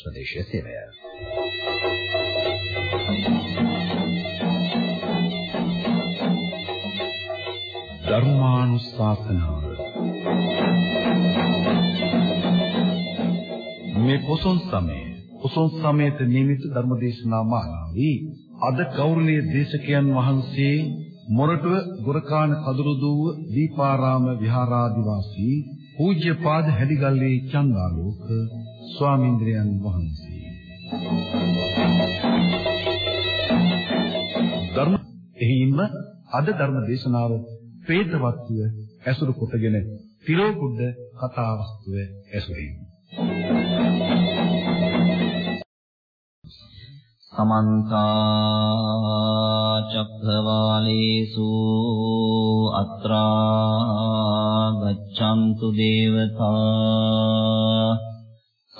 ස්වදේශීය සේවය. ධර්මානුශාසනාව මේ පොසොන් සමයේ පොසොන් සමයට නියමිත ධර්මදේශනා මාලාවේ අද ගෞරවනීය දේශකයන් වහන්සේ මොරටුව ගොරකාන කදුරුදුව දීපාරාම විහාරාධිවාසී පූජ්‍යපාද හැදිගල්ලේ චන්දාලෝක ස්වාමීන්ද්‍රයන් වහන්සේ. ධර්ම එහිම අද ධර්ම දේශනාව ප්‍රේතවත්ව ඇසුරු කොටගෙන තිරෝකුඩ කතාවස්තුව ඇසුරින්. සමන්ත චක්ඛවාලේසු අත්‍රා ගච්ඡන්තු දේවතා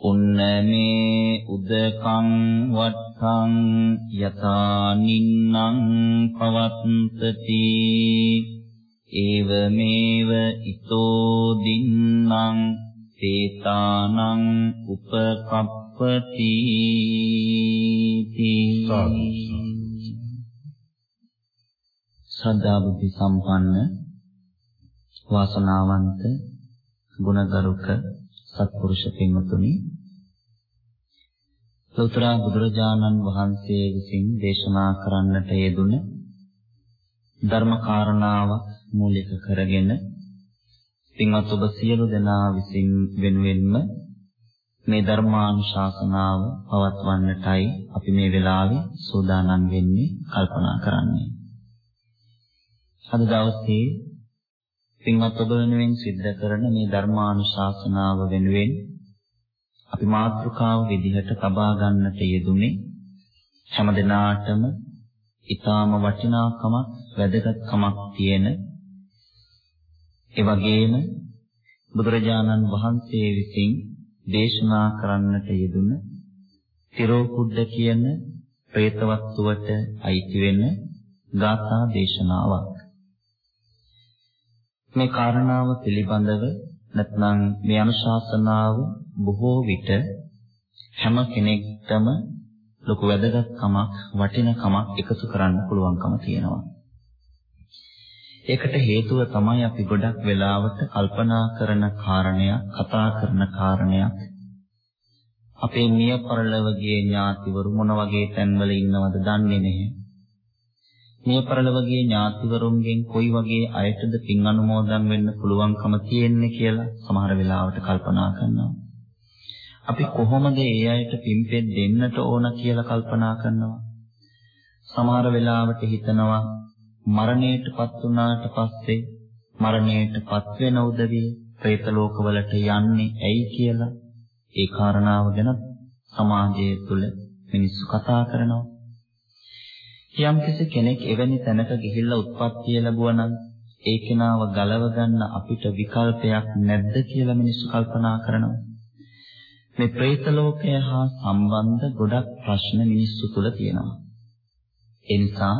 උන්නමේ උදකං වට්ඨං යතා නින්නං පවත්තති. ඒවමේව ඊතෝ දින්නම් තේතානං උපකප්පති. සදා බුද්ධ සම්පන්න වාසනාවන්ත ගුණගරුක සත්පුරුෂ පින්වතුනි ලෝතර බුදුරජාණන් වහන්සේ විසින් දේශනා කරන්නට යෙදුන ධර්ම කාරණාවක් මූලික කරගෙන පින්වත් ඔබ සියලු දෙනා විසින් වෙනුවෙන්ම මේ ධර්මානුශාසනාව පවත්වන්නටයි අපි මේ වෙලාවේ සූදානම් වෙන්නේ කල්පනා කරන්නේ. අද දවසේ පින්වත් ඔබ වෙනුවෙන් සිද්ධ කරන මේ ධර්මානුශාසනාව වෙනුවෙන් අපි මාතෘකාව විදිහට තබා ගන්නට යෙදුනේ හැම දිනාටම ඊටාම වටිනාකමක් වැදගත්කමක් තියෙන ඒ වගේම බුදුරජාණන් වහන්සේ විසින් දේශනා කරන්නට යෙදුන තිරෝකුඩ කියන പ്രേතවත්තුවට අයිති වෙන ගාථා දේශනාවක්. මේ කාරණාව පිළිබඳව නැත්නම් මේ අනුශාසනාව බොහෝ විට හැම කෙනෙක්ටම ලොකු වැදගත්කමක් වටිනකමක් එකතු කරන්න පුළුවන්කම තියෙනවා. ඒකට හේතුව තමයි අපි ගොඩක් වෙලාවට කල්පනා කරන කාරණයක්, කතා කරන කාරණයක්. අපේ මිය පරලොවගේ ඥාතිවරු මොන වගේ තැන්වල ඉන්නවද දන්නේ නැහැ. මිය පරලොවගේ ඥාතිවරුන්ගෙන් කොයි වගේ අයටද පින් අනුමෝදන් වෙන්න පුළුවන්කම තියෙන්නේ කියලා සමහර වෙලාවට කල්පනා කරනවා. අපි කොහොමද ඒ අයට පින්පෙත් දෙන්නට ඕන කියලා කල්පනා කරනවා. සමහර වෙලාවට හිතනවා මරණයටපත් වුණාට පස්සේ මරණයටපත් වෙන උදවිය പ്രേත ලෝකවලට යන්නේ ඇයි කියලා ඒ කාරණාව ගැන සමාජය තුළ මිනිස්සු කතා කරනවා. යම්කිසි කෙනෙක් එවැනි තැනක ගිහිල්ලා උත්පත්තිය ලැබුවා නම් ඒ කෙනාව ගලව ගන්න අපිට විකල්පයක් නැද්ද කියලා මිනිස්සු කල්පනා කරනවා. මේ പ്രേත ලෝකය හා සම්බන්ධ ගොඩක් ප්‍රශ්න මිනිස්සු තුළ තියෙනවා. ඒ නිසා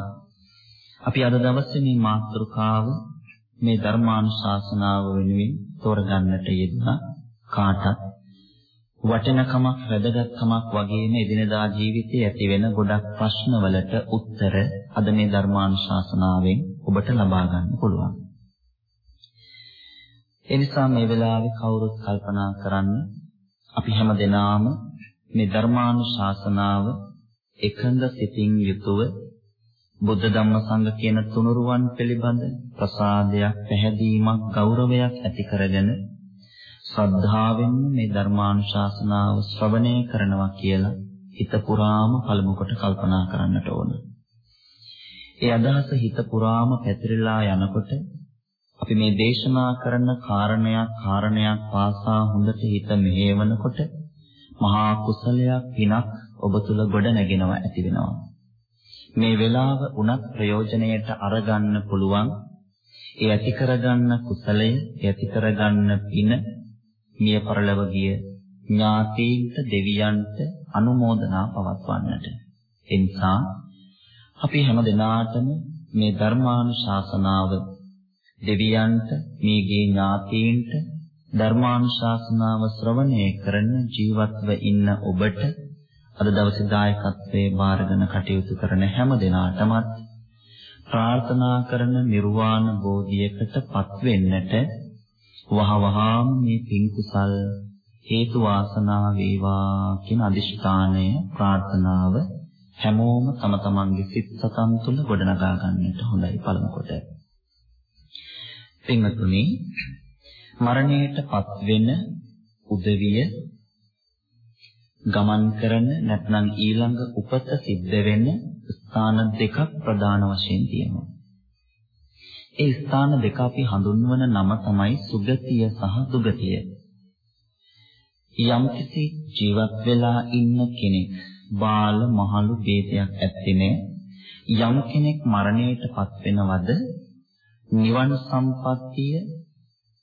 අපි අද දවසේ මේ මාතෘකාව මේ ධර්මානුශාසනාව වෙනුවෙන් තෝරගන්නට යෙදුණා කාටත් වටිනකමක් වැදගත්කමක් වගේම එදිනදා ජීවිතයේ ඇති වෙන ගොඩක් ප්‍රශ්නවලට උත්තර අද මේ ධර්මානුශාසනාවෙන් ඔබට ලබා ගන්න පුළුවන්. ඒ නිසා මේ වෙලාවේ කවුරුත් කල්පනා කරන්න අපි හැම දෙනාම මේ ධර්මානුශාසනාව එකඟ සිතින් යුතුව බුද්ධ ධම්ම සංඝ කියන තුනුරුවන් පිළිබඳ ප්‍රසාදයක් පැහැදීමක් ගෞරවයක් ඇති කරගෙන ශ්‍රද්ධාවෙන් මේ ධර්මානුශාසනාව ශ්‍රවණය කරනවා කියලා හිත පුරාම පළමු කොට කල්පනා කරන්නට ඕන. ඒ අදහස හිත පුරාම පැතිරලා යනකොට අපි මේ දේශනා කරන කාරණයක් කාරණයක් පාසා හොඳට හිත මෙහෙවනකොට මහා කුසලයක් පිනක් ඔබ තුල ගොඩ නැගෙනවා ඇති වෙනවා. මේ වෙලාව උනත් ප්‍රයෝජනයට අරගන්න පුළුවන් ඒ ඇති කරගන්න කුසලය ඇති කරගන්න පින මිය පරලව ගිය ඥාතීන්ට දෙවියන්ට අනුමෝදනා පවත්වන්නට. ඒ නිසා අපි හැම දිනාටම මේ ධර්මානුශාසනාව දෙවියන්ට මේගේ ඥාතීන්ට ධර්මානුශාසනාව ශ්‍රවණය කරන ජීවත්ව ඉන්න ඔබට අද දවසේ දායකත්වයේ බාරගෙන කටයුතු කරන හැම දිනාටමත් ප්‍රාර්ථනා කරන නිර්වාණ බෝධියකටපත් වෙන්නට වහවහාම මේ පින් කුසල් හේතු වාසනා වේවා කියන අදිෂ්ඨානය ප්‍රාර්ථනාව හැමෝම තම තමන්ගේ සිත් සතන් තුළ ගොඩනගා ගන්නට හොඳයි පළමු කොට. පින්වතුනි මරණයටපත් වෙන උදවිය ගමන් කරන නැත්නම් ඊළඟ උපත සිද්ධ වෙන ස්ථාන දෙකක් ප්‍රධාන වශයෙන් තියෙනවා. ඒ ස්ථාන දෙක අපි හඳුන්වන නම තමයි සුගතිය සහ දුගතිය. යම්කිසි ජීවත් වෙලා ඉන්න කෙනෙක් බාල මහලු ભેදයක් ඇත්තේ යම් කෙනෙක් මරණයටපත් වෙනවද නිවන් සම්පත්තිය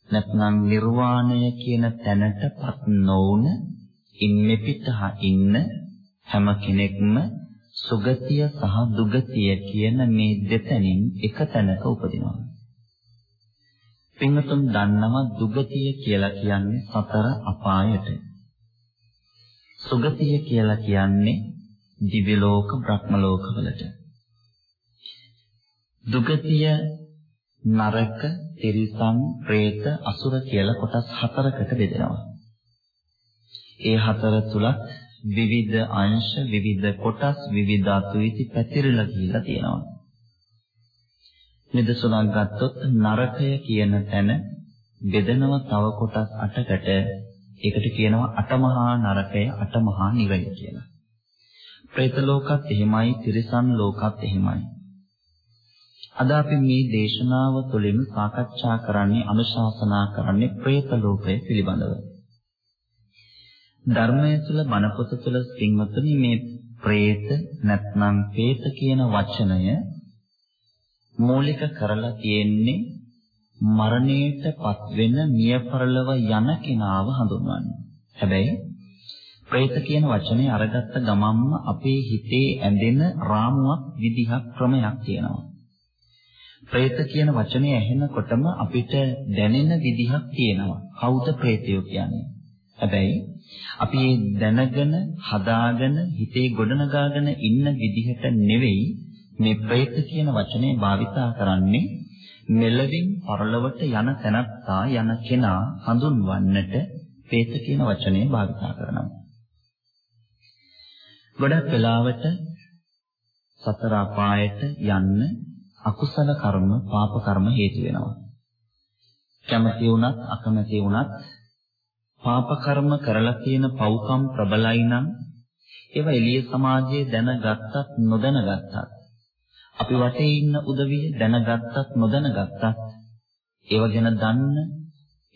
නැත්නම් නිර්වාණය කියන තැනටපත් නොවුන ඉන්නේ පිටහ ඉන්න හැම කෙනෙක්ම සුගතිය සහ දුගතිය කියන මේ දෙතනින් එක තැනක උපදිනවා. පින්වතුන් දන්නවා දුගතිය කියලා කියන්නේ සතර අපායට. සුගතිය කියලා කියන්නේ දිව්‍ය ලෝක බ්‍රහ්ම ලෝක වලට. දුගතිය නරක, තිරිසන්, പ്രേත, අසුර කියලා කොටස් හතරකට බෙදෙනවා. ඒ හතර තුලත් විවිධ අංශ, විවිධ කොටස්, විවිධ අතුවිති පැතිරලා කියලා තියෙනවා. නිදසුනක් ගත්තොත් නරකය කියන තැන බෙදෙනව තව කොටස් 8කට. ඒකට කියනවා අටමහා නරකය, අටමහා නිවන කියලා. പ്രേත ලෝකත් එහෙමයි, තිරිසන් ලෝකත් එහෙමයි. අද අපි මේ දේශනාව තුළින් සාකච්ඡා කරන්නේ අනුශාසනා කරන්නේ പ്രേත ලෝකය පිළිබඳව. ධර්මය තුළ බණපොත තුළ සිංහතුනි මේ പ്രേත නැත්නම් പ്രേත කියන වචනය මූලික කරලා තියෙන්නේ මරණයටපත් වෙන මියපරලව යන කෙනාව හඳුන්වන්නේ. හැබැයි പ്രേත කියන වචනේ අරගත්ත ගමන්ම අපේ හිතේ ඇඳෙන රාමුවක් විදිහක් ක්‍රමයක් තියෙනවා. പ്രേත කියන වචනේ ඇහෙනකොටම අපිට දැනෙන විදිහක් තියෙනවා. කවුද ප්‍රේතයෝ කියන්නේ? හැබැයි අපි දැනගෙන, හදාගෙන, හිතේ ගොඩනගාගෙන ඉන්න විදිහට නෙවෙයි මේ ප්‍රේත කියන වචනේ භාවිතා කරන්නේ මෙලවින් පරලොවට යන තැනත්තා යන කෙනා හඳුන්වන්නට ප්‍රේත කියන වචනේ භාවිතා කරනවා. ගොඩක් වෙලාවට සතර අපායට යන්න අකුසල කර්ම පාප කර්ම හේතු වෙනවා. කැමති වුණත් අකමැති වුණත් පාප කර්ම කරලා තියෙන පව්කම් ප්‍රබලයි නම් ඒවා එළිය සමාජයේ දැනගත්තත් නොදැනගත්තත් අපි වටේ ඉන්න උදවිය දැනගත්තත් නොදැනගත්තත් ඒව ගැන දන්න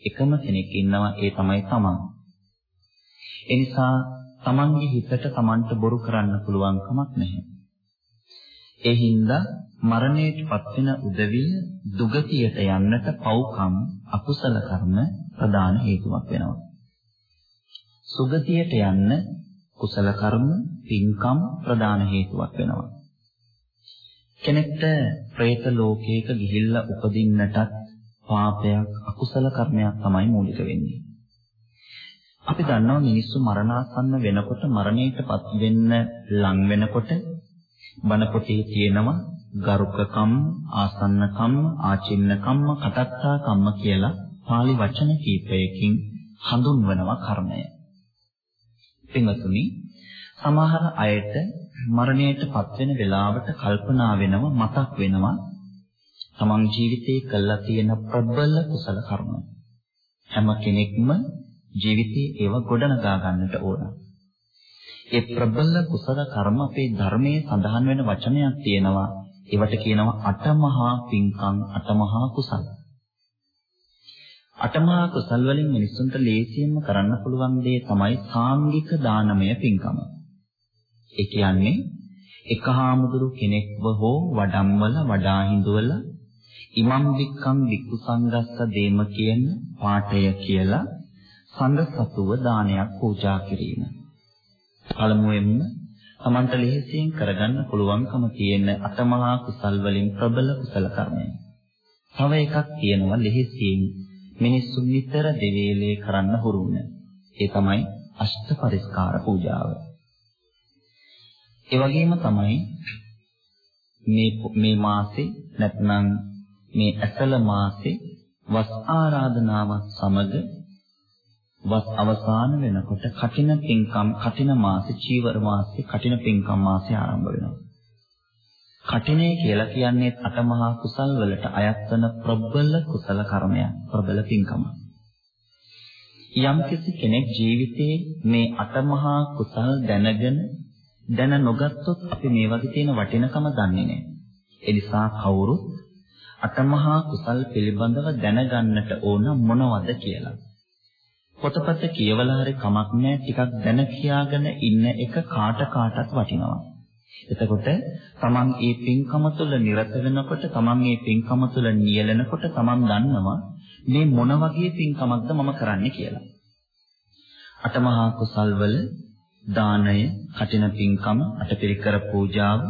එකම කෙනෙක් ඉන්නවා ඒ තමයි තමන්. ඒ නිසා තමන්ගේ හිතට තමන්ට බොරු කරන්න පුළුවන් කමක් නැහැ. ඒ හින්දා මරණයටපත් වෙන උදවිය දුගතියට යන්නට පව්කම් අකුසල කර්ම ප්‍රධාන හේතුවක් වෙනවා. සුගතියට යන්න කුසල කර්ම පින්කම් ප්‍රධාන හේතුවක් වෙනවා. කෙනෙක්ට പ്രേත ලෝකයක ගිහිල්ලා උපදින්නටත් පාපයක් අකුසල කර්මයක් තමයි මූලික වෙන්නේ. අපි දන්නවා මිනිස්සු මරණාසන්න වෙනකොට මරණයටපත් වෙන්න ලං වෙනකොට බණ පොතේ තියෙනවා ගරුක කම්ම, ආසන්න කම්ම, ආචින්න කම්ම, කටත්තා කම්ම කියලා pāli වචන කීපයකින් හඳුන්වනවා කර්මය. පින්වතුනි සමහර අයට මරණයට පත්වෙන වෙලාවට කල්පනා වෙනව මතක් වෙනවා තමන් ජීවිතේ කළා තියෙන ප්‍රබල කුසල කර්ම. හැම කෙනෙක්ම ජීවිතේ ඒව ගොඩනගා ගන්නට ඕන. ඒ ප්‍රබල කුසල කර්ම අපේ ධර්මයේ සඳහන් වෙන වචනයක් තියෙනවා. ඒවට කියනවා අටමහා පින්කම් අටමහා කුසල. අටමහා කුසල් වලින් මිනිස්සුන්ට ලේසියෙන්ම කරන්න පුළුවන් දේ තමයි සාංගික දානමය පින්කම. ඒ කියන්නේ එක හාමුදුරු කෙනෙක්ව හෝ වඩම්වල වඩා හිඳුවල ඉමම් වික්කම් වික්කු සංගස්ස දේම කියන පාඨය කියලා සංඝ සතුව දානයක් පූජා කිරීම. පළමුවෙන්ම Tamanta ලෙහෙසියෙන් කරගන්න පුළුවන්කම තියෙන අටමහා කුසල් වලින් ප්‍රබල කුසල කර්මය. තව එකක් තියෙනවා ලෙහෙසියෙන් මිනිස්සු නිතර දෙවේලේ කරන්න හුරුුණ. ඒ තමයි අෂ්ට පරිස්කාර පූජාව. ඒ වගේම තමයි මේ මේ මාසේ නැත්නම් මේ ඇසල මාසේ වස් ආරාධනාවත් සමග වස් අවසාන වෙනකොට කටින පින්කම් කටින මාසේ චීවර මාසේ කටින පින්කම් මාසේ ආරම්භ වෙනවා. කටිනේ කියලා කියන්නේ අටමහා කුසල් වලට අයත් වන ප්‍රබල කුසල කර්මයක් ප්‍රබල පින්කම. යම් කෙනෙක් ජීවිතේ මේ අටමහා කුසල් දැනගෙන දැන නොගත්තොත් අපි මේ වගේ තියෙන වටිනකම දන්නේ නැහැ. ඒ නිසා කවුරුත් අටමහා කුසල් පිළිබඳව දැනගන්නට ඕන මොනවද කියලා. පොතපත කියවලා හරි කමක් නැහැ ටිකක් දැන කියාගෙන ඉන්න එක කාට කාටත් වටිනවා. එතකොට තමන් මේ පින්කම තුළ නිරත වෙනකොට තමන් මේ පින්කම තුළ නියැලෙනකොට තමන් දන්නවා මේ මොන වගේ පින්කමක්ද මම කරන්නේ කියලා. අටමහා කුසල් වල දානය, කටින පින්කම, අටපිරිකර පූජාව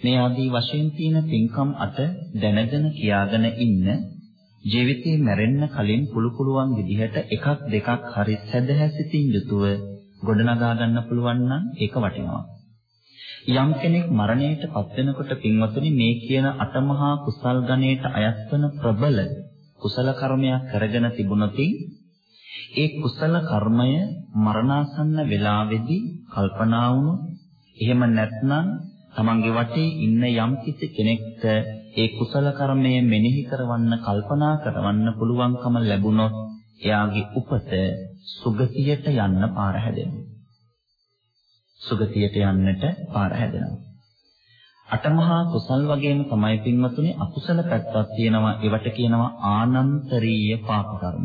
මේ ආදී වශයෙන් තියෙන පින්කම් අට දැනගෙන කියාගෙන ඉන්න ජීවිතේ මැරෙන්න කලින් පුළු පුළුවන් විදිහට එකක් දෙකක් හරි සැදැහැසිතින් යුතුව ගොඩනගා ගන්න පුළුවන් නම් ඒක වටිනවා. යම් කෙනෙක් මරණයට පත් වෙනකොට පින්වතුනි මේ කියන අටමහා කුසල් ගණයට අයත් වන ප්‍රබල කුසල කර්මයක් කරගෙන තිබුණොතින් ඒ කුසල කර්මය මරණාසන්න වේලාවේදී කල්පනා වුණොත් එහෙම නැත්නම් තමන්ගේ වටේ ඉන්න යම් කිසි කෙනෙක්ට ඒ කුසල කර්මය මෙනෙහි කරවන්න කල්පනා කරවන්න පුළුවන්කම ලැබුණොත් එයාගේ උපත සුගතියට යන්න පාර හැදෙනවා. සුගතියට යන්නට පාර හැදෙනවා. අටමහා කුසල් වගේම තමයි පින්වතුනි අකුසල පැත්තක් තියෙනවා. ඒවට කියනවා ආනන්තරීය පාප කර්ම.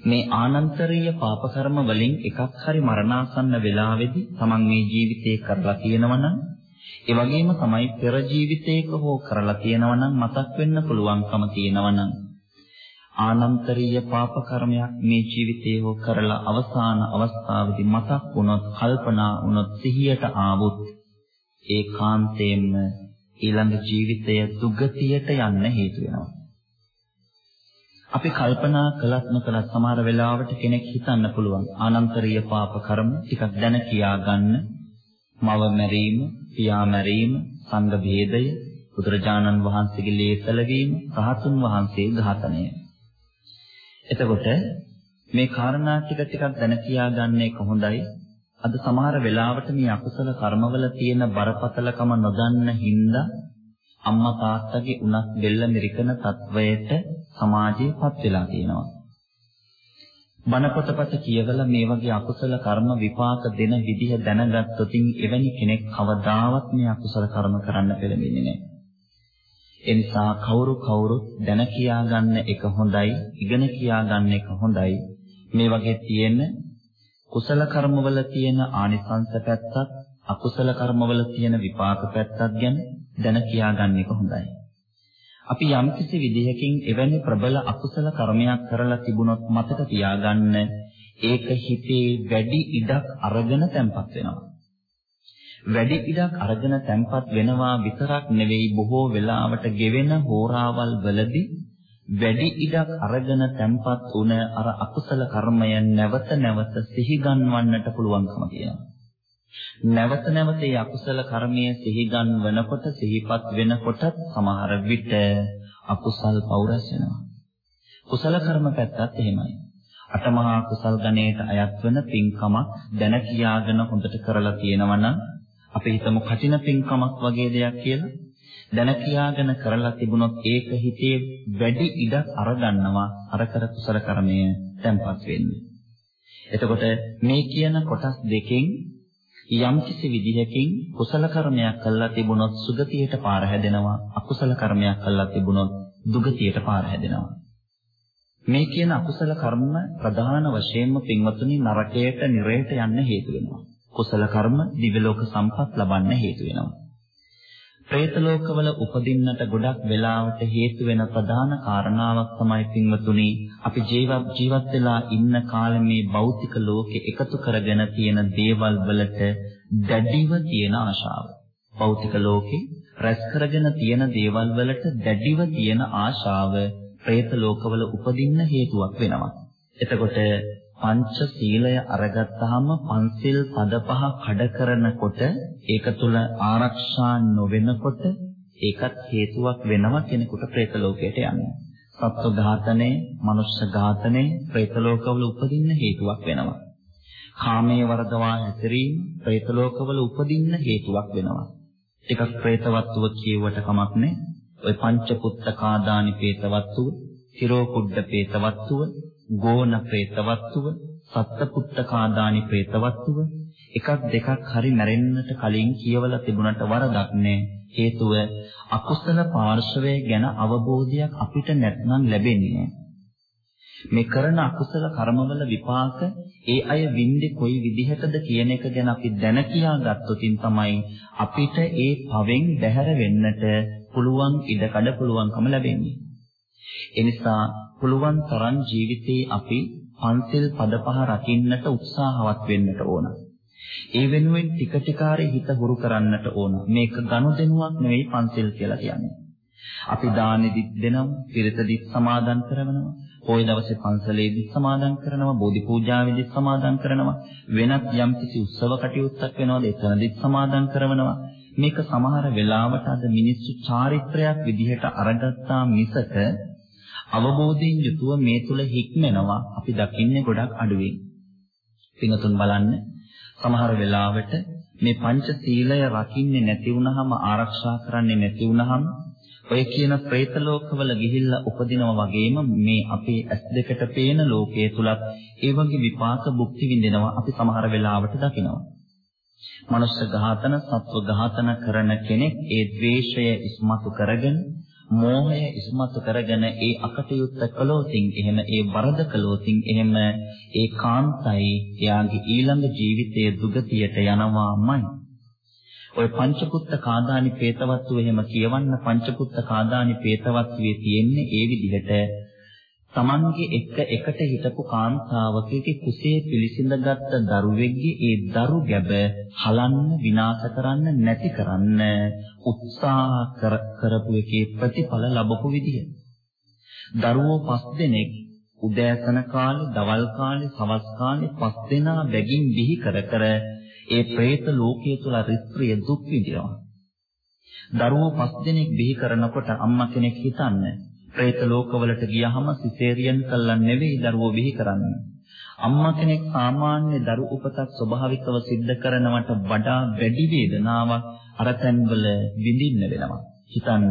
මේ ආනන්තරීය පාප කර්ම වලින් එකක් හරි මරණාසන්න වෙලාවේදී Taman මේ ජීවිතේ කරලා තියෙනවනම් ඒ වගේම තමයි පෙර ජීවිතයක හෝ කරලා තියෙනවනම් මතක් වෙන්න පුළුවන්කම තියෙනවනම් ආනන්තරීය පාප කර්මයක් මේ ජීවිතේ හෝ කරලා අවසාන අවස්ථාවේදී මතක් වුණොත් කල්පනා වුණොත් සිහියට ආවොත් ඒකාන්තයෙන්ම ඊළඟ ජීවිතය දුගතියට යන්න හේතු වෙනවා. අපි කල්පනා කළත් නොකළත් සමහර වෙලාවට කෙනෙක් හිතන්න පුළුවන් ආනන්තරීය පාප කර්ම ටිකක් දැන කියා ගන්න මව මැරීම, පියා මැරීම, සංඝ ભેදය, බුදුරජාණන් වහන්සේගේ ලේසල වීම, රහතුන් වහන්සේ ඝාතනය. එතකොට මේ කාරණා ටික ටිකක් දැන කියා ගන්න එක හොඳයි. අද සමහර වෙලාවට මේ අකුසල කර්මවල තියෙන බරපතලකම නොදන්න හින්දා අම්මා තාත්තගේ උනත් බෙල්ල මිරිකන තත්වයට සමාජයේපත් වෙලා තියෙනවා. බණ පොතපත කියවලා මේ වගේ අකුසල කර්ම විපාක දෙන විදිහ දැනගත්තොත් එවැනි කෙනෙක් කවදාවත් මේ අකුසල කර්ම කරන්න පෙළඹෙන්නේ නැහැ. ඒ නිසා කවුරු කවුරුත් දැන කියා ගන්න එක හොඳයි, ඉගෙන කියා ගන්න එක හොඳයි. මේ වගේ තියෙන කුසල කර්මවල තියෙන ආනිසංස පැත්තත්, අකුසල කර්මවල තියෙන විපාක පැත්තත් ගැන දැන කියා ගන්න එක හොඳයි. අපි යම්කිසි විදිහකින් එවැනි ප්‍රබල අකුසල කර්මයක් කරලා තිබුණොත් මතක තියාගන්න ඒක හිතේ වැඩි ඉඩක් අරගෙන තැම්පත් වෙනවා. වැඩි ඉඩක් අරගෙන තැම්පත් වෙනවා විතරක් නෙවෙයි බොහෝ වෙලාවට ගෙවෙන හෝරාවල් වලදී වැඩි ඉඩක් අරගෙන තැම්පත් වුණ අර අකුසල කර්මය නැවත නැවත සිහිගන්වන්නට පුළුවන්කම තියෙනවා. නැවත නැවත මේ අකුසල කර්මයේ සිහිගන් වෙනකොට සිහිපත් වෙනකොට සමහර විට අකුසල් පෞරස් වෙනවා. කුසල කර්ම පැත්තත් එහෙමයි. අටමහා කුසල් ගණයට අයත් වෙන පින්කමක් දැන කියාගෙන හොඳට කරලා තියෙනවා නම් අපි හිතමු කටින පින්කමක් වගේ දෙයක් කියලා දැන කියාගෙන කරලා තිබුණොත් ඒක හිතේ වැඩි ඉඩක් අරගන්නවා අර කර කුසල කර්මය තැම්පත් වෙන්නේ. එතකොට මේ කියන කොටස් දෙකෙන් යම්කිසි විදිහකින් කුසල කර්මයක් කළා තිබුණොත් සුගතියට පාර හැදෙනවා අකුසල කර්මයක් කළා තිබුණොත් දුගතියට පාර හැදෙනවා. මේ කියන අකුසල කර්ම ප්‍රධාන වශයෙන්ම පින්වතුනි නරකයට නිරයට යන්න හේතු වෙනවා. කුසල කර්ම දිව්‍ය ලෝක සම්පත් ලබන්න හේතු වෙනවා. പ്രේත ලෝකවල උපදින්නට ගොඩක් වෙලාවට හේතු වෙන ප්‍රධාන කාරණාවක් තමයි පින්වතුනි අපි ජීවත් ජීවත් වෙලා ඉන්න කාලේ මේ භෞතික ලෝකේ එකතු කරගෙන තියෙන දේවල් වලට දැඩිව තියෙන ආශාව. භෞතික ලෝකේ රැස් කරගෙන තියෙන දේවල් වලට දැඩිව තියෙන ආශාව പ്രേත ලෝකවල උපදින්න හේතුවක් වෙනවා. එතකොට පංච සීලය අරගත්තාම පංසිල් පද පහ කඩ කරනකොට ඒක තුල ආරක්ෂා නොවෙනකොට ඒකත් හේතුවක් වෙනවා කෙනෙකුට പ്രേත ලෝකයට යන්න. සත්ව ඝාතනය, මනුෂ්‍ය ඝාතනය പ്രേත ලෝකවල උපදින්න හේතුවක් වෙනවා. කාමයේ වර්ධවා හැසිරීම പ്രേත ලෝකවල උපදින්න හේතුවක් වෙනවා. එකක් പ്രേතවත්ව කියවට කමක් නැහැ. ওই පංච පුත්තකාදානි പ്രേතවත්ව, හිරෝ කුඩ්ඩ പ്രേතවත්ව ගෝණ പ്രേතවත්තුව, සත්තපුත්තකාදානි പ്രേතවත්තුව එකක් දෙකක් හරි මැරෙන්නට කලින් කියවලා තිබුණට වරදක් නෑ. හේතුව අකුසල පාර්ශවය ගැන අවබෝධයක් අපිට නැත්නම් ලැබෙන්නේ නෑ. මේ කරන අකුසල කර්මවල විපාක ඒ අය විඳි කොයි විදිහටද කියන එක ගැන අපි දැන කියා ගත්තොතින් තමයි අපිට ඒ පවෙන් බැහැර වෙන්නට පුළුවන් ඉඩකඩ පුළුවන්කම ලැබෙන්නේ. එනිසා පුළුවන් තරම් ජීවිතේ අපි පන්සල් පද පහ රකින්නට උත්සාහවත් වෙන්නට ඕන. ඒ වෙනුවෙන් ටික ටිකාරේ හිත හුරු කරන්නට ඕන. මේක ගනුදෙනුවක් නෙවෙයි පන්සල් කියලා කියන්නේ. අපි දානෙදිත් දෙනවා, පිරිතදිත් සමාදන් කරනවා, පොයි දවසේ පන්සලේදී සමාදන් කරනවා, බෝධි පූජාවේදී සමාදන් කරනවා, වෙනත් යම්කිසි උත්සව කටයුත්තක් වෙනවද එතනදිත් සමාදන් කරනවා. මේක සමහර වෙලාවට අද මිනිස්සු චාරිත්‍රයක් විදිහට අරගත්තා මිසක අවබෝධයෙන් යුතුව මේ තුල හික්මෙනවා අපි දකින්නේ ගොඩක් අඩුවෙන්. පින්තුන් බලන්න සමහර වෙලාවට මේ පංච සීලය රකින්නේ නැති වුනහම ආරක්ෂා කරන්නේ නැති වුනහම ඔය කියන പ്രേත ලෝකවල ගිහිල්ලා උපදිනවා වගේම මේ අපේ ඇස් දෙකට පේන ලෝකයේ තුලත් ඒ වගේ විපාක භුක්ති විඳිනවා අපි සමහර වෙලාවට දකිනවා. මනුෂ්‍ය ඝාතන, සත්ව ඝාතන කරන කෙනෙක් ඒ ද්වේෂය ඉස්මතු කරගෙන, මෝහය ඉස්මතු කරගෙන ඒ අකටයුත්ත කළොතින් එහෙම ඒ වරද කළොතින් එහෙම ඒ කාන්තයි එයාගේ ඊළඟ ජීවිතයේ දුගතියට යනවාමයි. ඔය පංචකුත්ත කාදානි ප්‍රේතවත්තු එහෙම කියවන්න පංචකුත්ත කාදානි ප්‍රේතවත්තුවේ තියෙන්නේ ඒ විදිහට තමන්ගේ එක එකට හිටපු කාන්තාවකගේ කුසේ පිළිසිඳගත් දරුවෙක්ගේ ඒ දරු ගැබ හලන්න විනාශ කරන්න නැති කරන්න උත්සාහ කරපු එකේ ප්‍රතිඵල ලැබපු විදිය. දරුවෝ පස් දෙනෙක් උදෑසන කාලේ, දවල් කාලේ, සවස් කාලේ පස් දෙනා බැගින් බිහි කර කර ඒ പ്രേත ලෝකයේ තුල රිස්ත්‍රිය දුක් විඳිනවා. දරුවෝ පස් දෙනෙක් බිහි කරනකොට අම්මා කෙනෙක් හිතන්නේ പ്രേත ලෝකවලට ගියහම සිසේරියන් කළා නෙවෙයි දරුවෝ බිහි කරන්නේ. අම්මා කෙනෙක් සාමාන්‍ය දරු උපතක් ස්වභාවිකව සිද්ධ කරනවට වඩා වැඩි වේදනාවක් අර තැන්වල විඳින්න වෙනවා. හිතන්න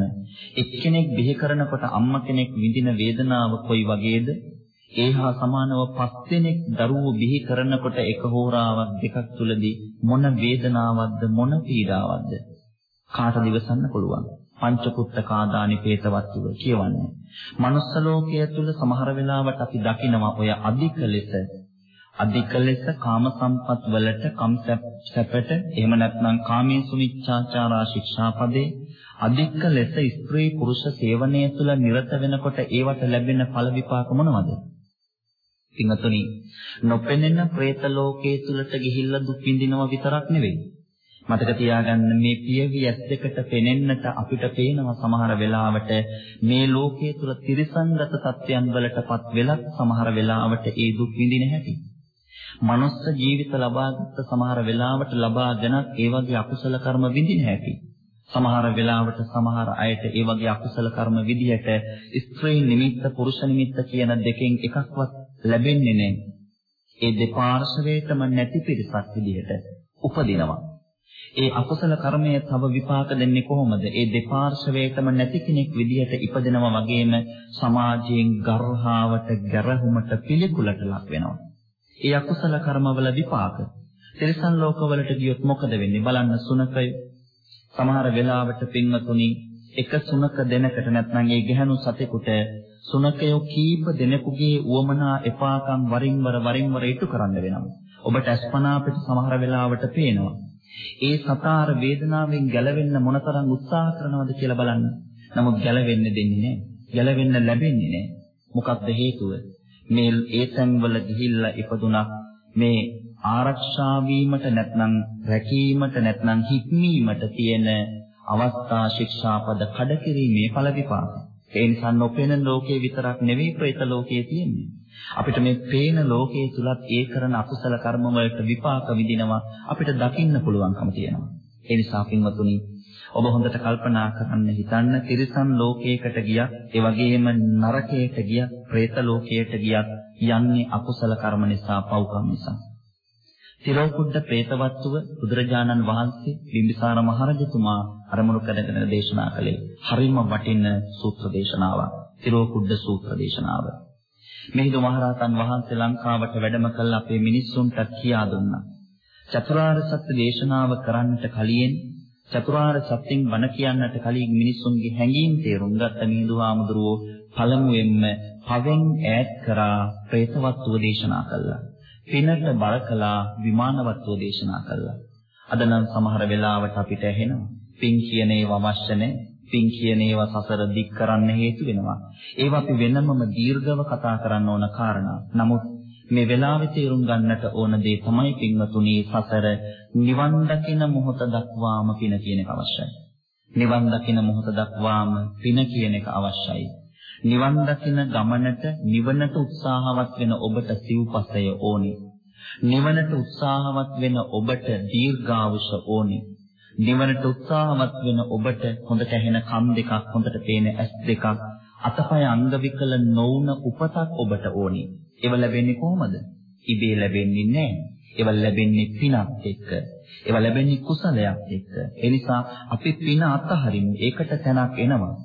එක්කෙනෙක් බිහි කරනකොට අම්මා කෙනෙක් විඳින වේදනාව කොයි වගේද? ඒහා සමානව පස් දෙනෙක් දරුවෝ බිහි කරනකොට එක හෝරාවක් දෙකක් තුලදී මොන වේදනාවක්ද මොන පීඩාවක්ද කාටද ඉවසන්න පුළුවන් පංචකුත්ත කාදානි පේතවත්තුව කියවන්නේ මනුස්ස ලෝකයේ තුල සමහර වෙලාවට අපි දකිනවා ඔය අධික ලෙස අධික ලෙස කාම සම්පත් වලට කම් සැපට එහෙම නැත්නම් කාමයේ සුමිච්ඡාචාරා ශික්ෂාපදේ අධික ලෙස ස්ත්‍රී පුරුෂ සේවනයේ තුල නිරත වෙනකොට ඒවට ලැබෙන ඵල විපාක මොනවද? පින්වතුනි නොපෙනෙන പ്രേත ලෝකයේ තුලට ගිහිල්ලා දුක් විඳිනවා විතරක් නෙවෙයි. මතක තියාගන්න මේ පියවි ඇස් දෙකට පෙනෙන්නට අපිට පේනවා සමහර වෙලාවට මේ ලෝකයේ තුල තිරිසංගත තත්ත්වයන් වලටපත් වෙලත් සමහර වෙලාවට ඒ දුක් විඳින හැටි. මනුස්ස ජීවිත ලබාගත් සමහර වෙලාවට ලබාගෙනත් ඒ වගේ අකුසල කර්ම විඳින හැටි. සමහර වෙලාවට සමහර අයට ඒ වගේ අකුසල කර්ම විදිහට ස්ත්‍රී නිමිත්ත පුරුෂ නිමිත්ත කියන දෙකෙන් එකක්වත් ලැබෙන්නේ නැහැ. ඒ දෙපාර්ශවයටම නැති පිරිසක් විදිහට උපදිනවා. ඒ අකුසල කර්මය තව විපාක දෙන්නේ කොහොමද? ඒ දෙපාර්ශවයටම නැති කෙනෙක් විදිහට ඉපදෙනවා වගේම සමාජයෙන් ගර්හාවට, ගැරහුමට පිළිකුලට ලක් වෙනවා. ඒ අකුසල කර්මවල විපාක. තිරිසන් ලෝකවලට ගියොත් මොකද වෙන්නේ? බලන්න සුනකය. සමහර වෙලාවට පින්වතුනි එක සුනක දෙනකට නැත්නම් ඒ ගැහණු සතෙකුට සුනකයෝ කීප දෙනෙකුගේ උවමනා එපාකම් වරින් වර වරින් වර ඉටු කරන්න වෙනවා. ඔබට අස්පනා පිට සමහර වෙලාවට පේනවා. ඒ සතාර වේදනාවෙන් ගැලවෙන්න මොනතරම් උත්සාහ කරනවද කියලා බලන්න. නමුත් ගැලවෙන්න දෙන්නේ නැහැ. ගැලවෙන්න ලැබෙන්නේ නැහැ. මොකක්ද හේතුව? මේ ඒ තැන්වල ගිහිල්ලා ඉපදුනා මේ ආරක්ෂා වීමට නැත්නම් රැකීමට නැත්නම් හික්මීමට තියෙන අවස්ථා ශික්ෂාපද කඩකිරීමේ ඵල විපාක. ඒ නිසා නොපෙනෙන ලෝකයේ විතරක් නෙවෙයි പ്രേත ලෝකයේ තියෙන්නේ. අපිට මේ පේන ලෝකයේ තුලත් ඒ කරන අකුසල කර්ම වලට විපාක විඳිනවා අපිට දකින්න පුළුවන්කම තියෙනවා. ඒ නිසා පින්වතුනි ඔබ හොඳට කල්පනා කරන්න හිතන්න තිරිසන් ලෝකයකට ගියත් ඒ වගේම නරකයට ගියත් പ്രേත ලෝකයට ගියත් යන්නේ අකුසල කර්ම නිසා පව්කම් නිසා. තිරෝකුඩ പ്രേතවත්ව බුදුරජාණන් වහන්සේ බිම්බිසාර මහරජතුමා අරමුණු කරගෙන දේශනා කළේ හරිම වටින සූත්‍ර දේශනාවක්. තිරෝකුඩ සූත්‍ර දේශනාවක්. මෙහිදු මහරහතන් වහන්සේ ලංකාවට වැඩම කළ අපේ මිනිස්සුන්ට කියා දුන්නා. චතුරාර්ය සත්‍ය දේශනාව කරන්නට කලින් චතුරාර්ය සත්‍යෙන් බණ කියන්නට කලින් මිනිස්සුන්ගේ හැඟීම් තේරුම් ගත්ත මිහිඳු හාමුදුරුවෝ පළමුවෙන්ම පවෙන් ඈත් කරා പ്രേතවත්ව දේශනා කළා. පිනට බල කළා විමානවත්ව දේශනා කළා. අද නම් සමහර වෙලාවට අපිට ඇහෙනවා. පින් කියන ඒවා අවශ්‍ය නැහැ. පින් කියන ඒවා සසර දික් කරන්න හේතු වෙනවා. ඒවා අපි වෙනමම දීර්ඝව කතා කරන්න ඕන කාරණා. නමුත් මේ වෙලාවේ තේරුම් ගන්නට ඕන දේ තමයි පින්වතුනි සසර නිවන් දකින මොහොත දක්වාම පින කියන එක අවශ්‍යයි. නිවන් දකින මොහොත දක්වාම පින කියන එක අවශ්‍යයි. නිවන් දකින ගමනට නිවනට උත්සාහවත් වෙන ඔබට සිව්පසය ඕනේ. නිවනට උත්සාහවත් වෙන ඔබට දීර්ඝායුෂ ඕනේ. නිවනට උත්සාහවත් වෙන ඔබට හොඳට ඇහෙන කන් දෙකක් හොඳට පේන ඇස් දෙකක් අතපය අංග විකල නොවුන උපතක් ඔබට ඕනේ. ඒව ලැබෙන්නේ කොහොමද? ඉබේ ලැබෙන්නේ නැහැ. ඒව ලැබෙන්නේ පිනක් එක්ක. ඒව ලැබෙන්නේ කුසලයක් එක්ක. ඒ නිසා අපි පින අතහරිමු. ඒකට තැනක් එනවා.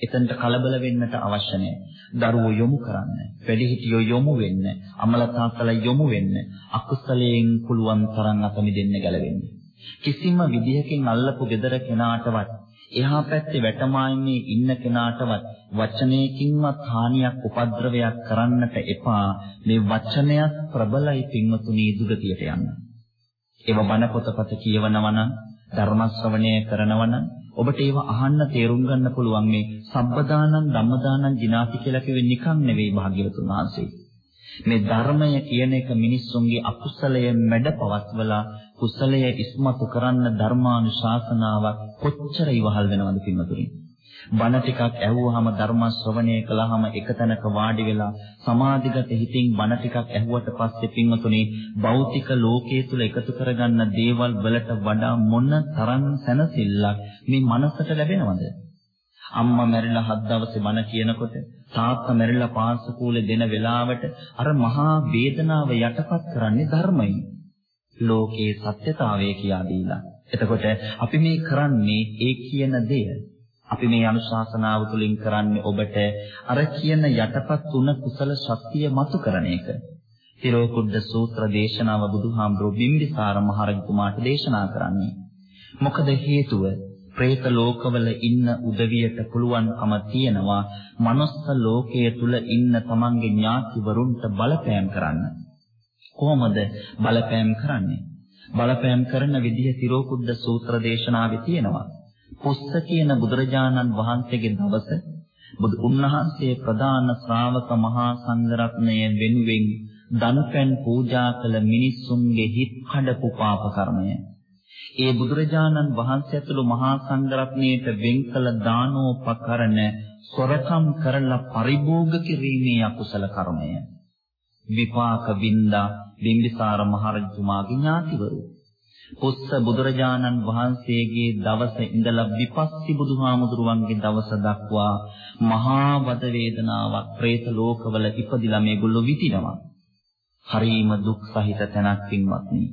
එතනට කලබල වෙන්නට අවශ්‍ය නැහැ. දරුවෝ යොමු කරන්න, වැඩිහිටියෝ යොමු වෙන්න, අමල තාත්තලා යොමු වෙන්න, අකුසලයෙන් පුළුවන් තරම් අත මිදෙන්න ගැලවෙන්න. කිසිම විදිහකින් අල්ලපු gedara කෙනාටවත් එහා පැත්තේ වැටමායිමේ ඉන්න කෙනාටවත් වචනයකින්වත් හානියක් උපද්‍රවයක් කරන්නට එපා මේ වචනයත් ප්‍රබලයි පින්වතුනි දුගතියට යන්න. ඒව බණ පොතපත කියවනවා නම් ධර්ම ශ්‍රවණය කරනවා නම් ඔබට ඒව අහන්න තේරුම් ගන්න පුළුවන් මේ සම්බදානං ධම්මදානං ජිනාති කියලා කිව්වේ නිකන් නෙවෙයි භාග්‍යවතුන් වහන්සේ. මේ ධර්මය කියන එක මිනිස්සුන්ගේ අකුසලය මැඩපවත්වලා කුසලය ඉස්මතු කරන්න ධර්මානුශාසනාවක් කොච්චර ඉවහල් වෙනවද පින්වතුනි? බණ ටිකක් ඇහුවාම ධර්ම ශ්‍රවණය කළාම එක තැනක වාඩි වෙලා සමාධිගත හිතින් බණ ටිකක් ඇහුවට පස්සේ පින්වතුනි භෞතික ලෝකයේ තුල එකතු කරගන්න දේවල් වලට වඩා මොන තරම් සැනසෙල්ලක් මේ මනසට ලැබෙනවද? අම්මා මැරිලා හත් දවසේ බණ කියනකොට තාත්තා මැරිලා පාංශකූලේ දෙන වෙලාවට අර මහා වේදනාව යටපත් කරන්නේ ධර්මයෙන්. ලෝකේ සත්‍යතාවය කියා දීලා. එතකොට අපි මේ කරන්නේ ඒ කියන දෙය. අපි මේ අනුශාසනාව තුළින් කරන්නේ ඔබට අර කියන යටපත් තුන කුසල ශක්තිය මතු කරන එක. තිරෝකුඩ්ඩ සූත්‍ර දේශනාව බුදුහාමුදුරුවෝ බිම්බිසාර මහරජතුමාට දේශනා කරන්නේ. මොකද හේතුව പ്രേත ලෝකවල ඉන්න උදවියට පුළුවන්කම තියෙනවා මනුස්ස ලෝකයේ තුල ඉන්න තමන්ගේ ඥාතිවරුන්ට බලපෑම් කරන්න. කොහොමද බලපෑම් කරන්නේ? බලපෑම් කරන විදිහ තිරෝකුද්ද සූත්‍ර දේශනාවේ තියෙනවා. පුස්ස කියන බුදුරජාණන් වහන්සේගේ දවස බුදු උන්වහන්සේ ප්‍රධාන ශ්‍රාවක මහා සංඝරත්නය වෙනුවෙන් දන්පැන් පූජා කළ මිනිසුන්ගේ හිත් කඩපු පාප කර්මය. ඒ බුදුරජාණන් වහන්සේ ඇතුළු මහා සංඝරත්නයට වෙන් කළ දානෝපකරණ සොරකම් කරලා පරිභෝග කිරීමේ අකුසල කර්මය. විපාක වින්දා බිම්බිසාර මහරජතුමාගේ ඥාතිවරු. පුස්ස බුදුරජාණන් වහන්සේගේ දවස ඉඳලා විපස්සී බුදුහාමුදුරුවන්ගේ දවස දක්වා මහා වද වේදනාවක් പ്രേත ලෝකවල ඉපදිලා මේගොල්ලෝ විඳිනවා. හරීම දුක් සහිත තැනක් පින්වත්නි.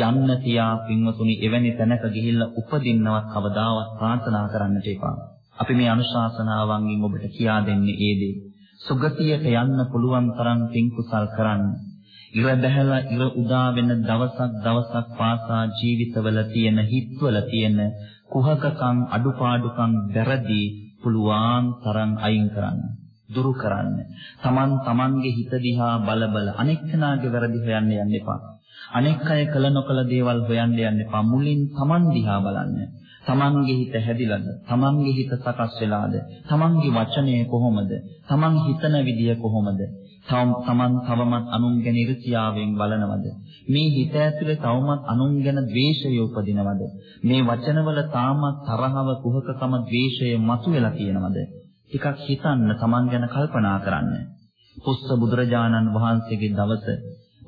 යන්න තියා පින්වතුනි එවැනි තැනක ගිහිල්ලා උපදින්නවත් කවදාවත් ප්‍රාර්ථනා කරන්නට එපා. අපි මේ අනුශාසනාවන්ගෙන් ඔබට කියා දෙන්නේ ඒ දේ. සුගතියට යන්න පුළුවන් තරම් පින් කුසල් කරන්න. ඉර බැහැලා ඉර උදා වෙන දවසක් දවසක් පාසා ජීවිතවල තියෙන හිත්වල තියෙන කුහකකම් අඩුපාඩුකම් වැරදි පුළුවන් තරම් අයින් කරන්න. දුරු කරන්න. Taman tamanගේ හිත දිහා බල බල අනෙක් කෙනාගේ වැරදි හොයන්න යන්න එපා. අනෙක් අය කළ නොකළ දේවල් හොයන්න යන්න එපා. මුලින් Taman දිහා බලන්න. තමන්ගේ හිත හැදිලාද? තමන්ගේ හිත සකස් වෙලාද? තමන්ගේ වචනය කොහොමද? තමන් හිතන විදිය කොහොමද? තමන් තවමත් අනුන් ගැන ඉරිසියාවෙන් බලනවද? මේ හිත ඇතුලේ තවමත් අනුන් ගැන ද්වේෂය උපදිනවද? මේ වචනවල තාමත් තරහව කුහකකම ද්වේෂය මතුවලා තියෙනවද? ටිකක් හිතන්න තමන් ගැන කල්පනා කරන්න. පුස්ස බුදුරජාණන් වහන්සේගේ දවස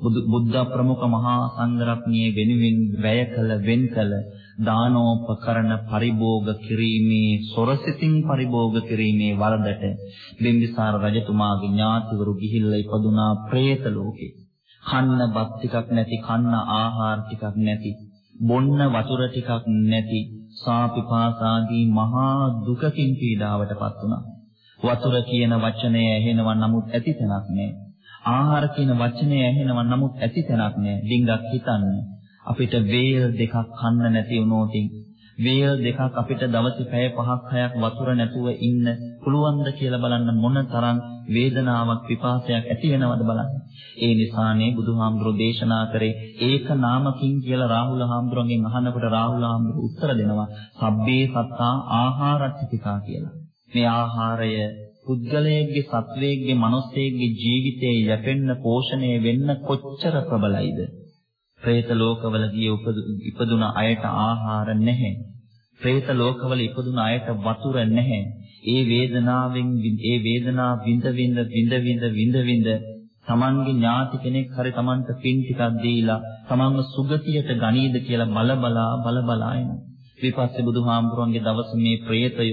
බුද්ධ ප්‍රමුඛ මහා සංඝරත්නයේ වෙනුවෙන් වැය කළ වෙන් කළ දානෝපකරණ පරිභෝග කිරීමේ සොරසිතින් පරිභෝග කිරීමේ වරදට බිම්බිසාර රජතුමාගේ ඥාතිවරු ගිහිල්ලා ඉපදුනා പ്രേත ලෝකේ. කන්න බත් ටිකක් නැති, කන්න ආහාර ටිකක් නැති, බොන්න වතුර ටිකක් නැති, සාපිපාසාදී මහා දුකකින් පීඩාවටපත් වුණා. වතුර කියන වචනය ඇහෙනවා නමුත් ඇති තැනක් නැහැ. ආහාර කියන වචනේ ඇහෙනවා නමුත් ඇති තැනක් නෑ. ඩිංගක් හිතන්න. අපිට වේල් දෙකක් කන්න නැති වුණොතින් වේල් දෙකක් අපිට දවසේ පැය 5ක් 6ක් වතුර නැතුව ඉන්න පුළුවන්ද කියලා බලන්න මොන තරම් වේදනාවක් විපාසයක් ඇති වෙනවද බලන්න. ඒ නිසානේ බුදුහාමුදුරෝ දේශනා කරේ ඒක නාමකින් කියලා රාහුල හාමුදුරන්ගෙන් අහනකොට රාහුල හාමුදුරුවෝ උත්තර දෙනවා සබ්බේ සත්තා ආහාරට්ඨිකා කියලා. මේ ආහාරය පුද්ගලයෙක්ගේ සත්වයේගේ මනුස්සයෙක්ගේ ජීවිතයේ යැපෙන්න පෝෂණය වෙන්න කොච්චර ප්‍රබලයිද? പ്രേත ලෝකවල ගිය ඉපදුන අයට ආහාර නැහැ. പ്രേත ලෝකවල ඉපදුන අයට වතුර නැහැ. ඒ වේදනාවෙන් ඒ වේදනාව විඳ විඳ විඳ විඳ විඳ විඳ තමන්ගේ ඥාති කෙනෙක් හරි තමන්ට පින් ටිකක් දීලා තමන්ව සුගතියට ගනීද කියලා බලබලා බලබලා එන. විපස්සේ බුදුහාමුදුරන්ගේ දවස මේ പ്രേතය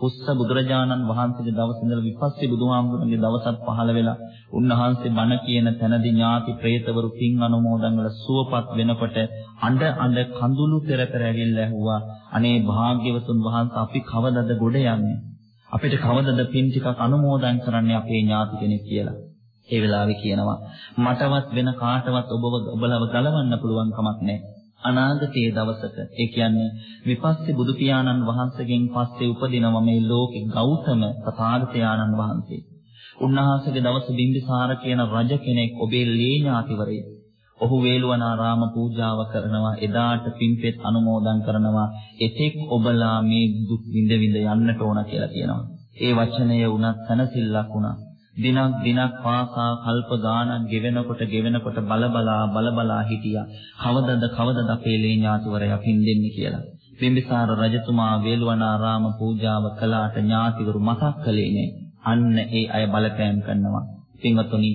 කුස්ස බුදුරජාණන් වහන්සේගේ දවස් ඉඳලා විපස්සී බුදුහාමුදුරන්ගේ දවසත් පහළ වෙලා උන්වහන්සේ බණ කියන තැනදී ඥාති പ്രേතවරු පින් අනුමෝදන් වල සුවපත් වෙනකොට අඬ අඬ කඳුළු පෙර පෙර ඇවිල්ලා ඇහුවා. අනේ භාග්‍යවතුන් වහන්සේ අපි කවදද ගොඩ යන්නේ? අපිට කවදද පින් ටිකක් අනුමෝදන් කරන්නේ අපේ ඥාති කෙනෙක් කියලා? ඒ වෙලාවේ කියනවා මටවත් වෙන කාටවත් ඔබව ඔබලව ගලවන්න පුළුවන් කමක් නැහැ. අනාගතයේ දවසක ඒ කියන්නේ විපස්සී බුදු පියාණන් වහන්සේගෙන් පස්සේ උපදිනව මේ ලෝකේ ගෞතම තථාගතයන්න් වහන්සේ. උන්වහන්සේගේ දවස බිම්බිසාර කියන රජ කෙනෙක් ඔබේ ලේ ඥාතිවරයෙක්. ඔහු වේළුවනාරාම පූජාව කරනවා එදාට පින්පෙත් අනුමෝදන් කරනවා එතෙක් ඔබලා මේ දුක් විඳ විඳ යන්නට ඕන කියලා කියනවා. ඒ වචනය උනත් සනසිල්ලක් වුණා. දිනක් දිනක් පාසා කල්ප ගානක් ගෙවෙනකොට ගෙවෙනකොට බලබලා බලබලා හිටියා. කවදද කවදද අපේ ලේ ඥාතිවරයා පින් දෙන්නේ කියලා. බිම්බිසාර රජතුමා වේළුවනාරාම පූජාව කළාට ඥාතිවරු මතක් කළේ නෑ. අන්න ඒ අය බලපෑම් කරනවා. පින්වතුනි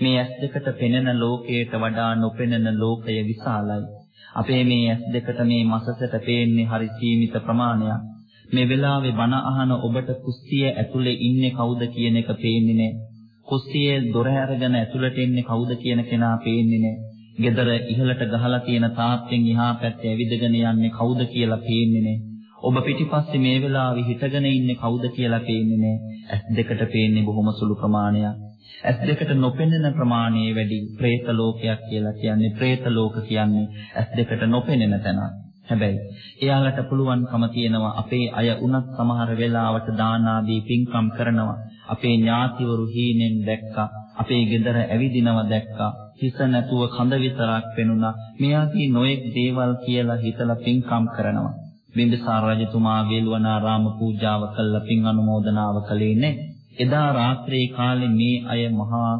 මේ ඇස් දෙකට පෙනෙන ලෝකයට වඩා නොපෙනෙන ලෝකය විශාලයි. අපේ මේ ඇස් දෙකට මේ මසසට පේන්නේ හරි සීමිත ප්‍රමාණයක්. මේ වෙලාවේ බණ අහන ඔබට කුස්සිය ඇතුලේ ඉන්නේ කවුද කියන එක පේන්නේ නැහැ. කුස්සියේ දොර ඇරගෙන ඇතුලට එන්නේ කවුද කියන කෙනා පේන්නේ නැහැ. ගෙදර ඉහළට ගහලා තියෙන තාත්තෙන් එහා පැත්තේ ඇවිදගෙන යන්නේ කවුද කියලා පේන්නේ නැහැ. ඔබ පිටිපස්සේ මේ වෙලාවේ හිටගෙන ඉන්නේ කවුද කියලා පේන්නේ නැහැ. ඇස් දෙකට පේන්නේ බොහොම සුළු ප්‍රමාණයක්. ඇස් දෙකට නොපෙනෙන ප්‍රමාණය වැඩි. പ്രേත ලෝකයක් කියලා කියන්නේ പ്രേත ලෝක කියන්නේ ඇස් දෙකට නොපෙනෙන තැනක්. හැබැයි එයාලට පුළුවන්කම තියෙනවා අපේ අය උනත් සමහර වෙලාවට දාන ආදී පින්කම් කරනවා. අපේ ඥාතිවරු හීනෙන් දැක්කා. අපේ ගෙදර ඇවිදිනව දැක්කා. හිස නැතුව කඳ විතරක් පෙනුණා. මෙයාගේ නොයෙක් දේවල් කියලා හිතලා පින්කම් කරනවා. බින්දසාර රජතුමා වේළුවනාරාම පූජාව කළා පින් අනුමෝදනාව කළේ නැහැ. එදා රාත්‍රියේ කාලේ මේ අය මහා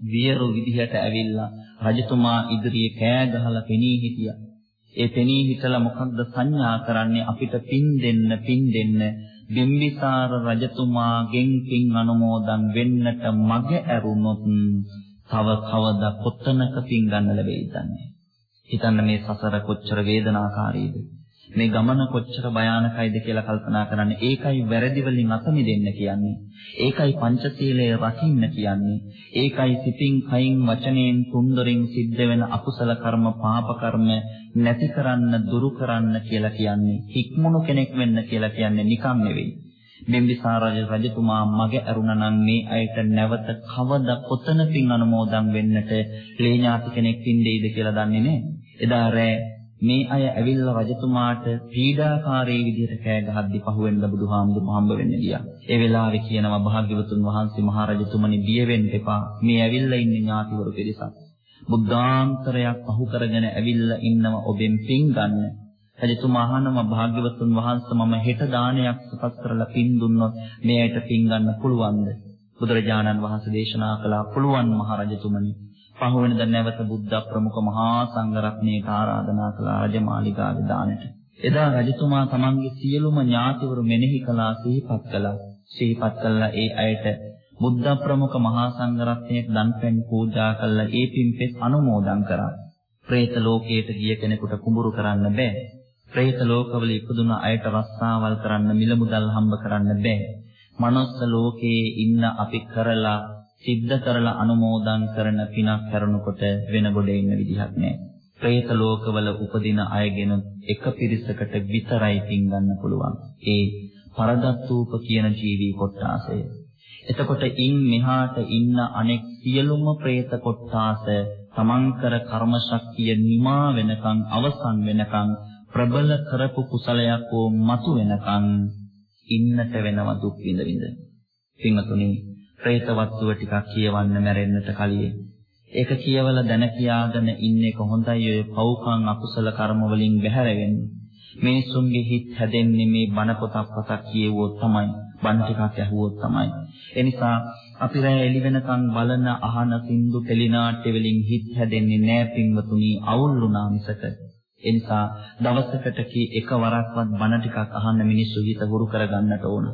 වියරු විදිහට ඇවිල්ලා රජතුමා ඉදිරියේ කෑ ගහලා පෙනී හිටියා. ඒ පෙනී හිටලා මොකක්ද සංඥා කරන්නේ අපිට පින් දෙන්න පින් දෙන්න බිම්බිසාර රජතුමාගෙන් පින් අනුමෝදන් වෙන්නට මග ඇරුණොත් තව කවදා කොතනක පින් ගන්න ලැබෙයිද හිතන්න මේ සසර කොච්චර වේදනාකාරීද. මේ ගමන කොච්චර භයානකයිද කියලා කල්පනා කරන්න. ඒකයි වැරදි වලින් අත මිදෙන්න කියන්නේ. ඒකයි පංචශීලය රකින්න කියන්නේ. ඒකයි සිතින්, කයින්, වචනයෙන්, තුන්දරින් සිද්ධ වෙන අකුසල කර්ම, පාප කර්ම නැති කරන්න, දුරු කරන්න කියලා කියන්නේ. හික්මුණු කෙනෙක් වෙන්න කියලා කියන්නේ නිකම් නෙවෙයි. බිම්බිසාර රජතුමා මගේ අරුණා නම් මේ අයට නැවත කවද කොතනකින් අනුමෝදන් වෙන්නට ලේඥාති කෙනෙක් ඉන්නේද කියලා දන්නේ නැහැ. එදා රෑ මේ අය ඇවිල්ලා රජතුමාට පීඩාකාරී විදිහට කෑ ගහද්දි පහුවෙන්න බුදුහාමුදුරුවෝ හම්බ වෙන්න ගියා. ඒ වෙලාවේ කියනවා භාග්‍යවතුන් වහන්සේ මහරජතුමනි බිය වෙන්න එපා. මේ ඇවිල්ලා ඉන්න ඥාතිවරු පිරිසක්. බුද්ධාන්තරයක් පහු කරගෙන ඇවිල්ලා ඉන්නව ඔබෙන් පින් ගන්න. රජතුමා අහනවා භාග්‍යවතුන් වහන්සේ මම හෙට දානයක් සපත් කරලා පින් දුන්නොත් මේ ඇයට පින් ගන්න පුළුවන්ද? බුදුරජාණන් වහන්සේ දේශනා කළා පුළුවන් මහරජතුමනි. පහුවෙනිදා නැවත බුද්ධ ප්‍රමුඛ මහා සංඝරත්නයට ආරාධනා කළ රජමාලිගාවේ දානට. එදා රජතුමා තමන්ගේ සියලුම ඥාතිවරු මෙනෙහි කළා සිහිපත් කළා. සිහිපත් කළා ඒ අයට බුද්ධ ප්‍රමුඛ මහා සංඝරත්නයේ දන්පැන් පූජා කළා ඒ පින්පෙත් අනුමෝදන් කරා. പ്രേත ලෝකයට ගිය කෙනෙකුට කුඹුරු කරන්න බෑ. പ്രേත ලෝකවල ඉපදුන අයට රස්සාවල් කරන්න මිල මුදල් හම්බ කරන්න බෑ. මනුස්ස ලෝකයේ ඉන්න අපි කරලා සිද්ධ කරලා අනුමෝදන් කරන පිනක් කරනකොට වෙන ගොඩේ ඉන්න විදිහක් නෑ. പ്രേත ලෝකවල උපදින අයගෙන එක පිරිසකට විතරයි පින් ගන්න පුළුවන්. ඒ පරදත්තූප කියන ජීවි කොටාසය. එතකොට ඉන් මෙහාට ඉන්න අනෙක් සියලුම പ്രേත කොට්ටාස තමන් කර කර්ම ශක්තිය නිමා වෙනකන් අවසන් වෙනකන් ප්‍රබල කරපු කුසලයක් වූ මතු වෙනකන් ඉන්නට වෙනව දුක් විඳ විඳ. පින්වතුනි, പ്രേත වස්තුව ටිකක් කියවන්න මැරෙන්නට කලින් ඒක කියවලා දැන කියාගෙන ඉන්න එක හොඳයි ඔය පව්කම් අකුසල කර්ම වලින් බැහැර වෙන්නේ. මිනිසුන්ගේ හිත් හැදෙන්නේ මේ බණ පොතක් පතක් කියවුවොත් තමයි, බණ ටිකක් ඇහුවොත් තමයි. ඒ නිසා අපි රැ එළි වෙනකන් බලන අහන සින්දු ටෙලිනාට්‍ය වලින් හිත් හැදෙන්නේ නෑ පින්වතුනි අවුල්ුණා මිසක. ඒ නිසා දවසකට කී එකවරක්වත් බණ ටිකක් අහන්න මිනිස්සු හිත හුරු කරගන්නට ඕන.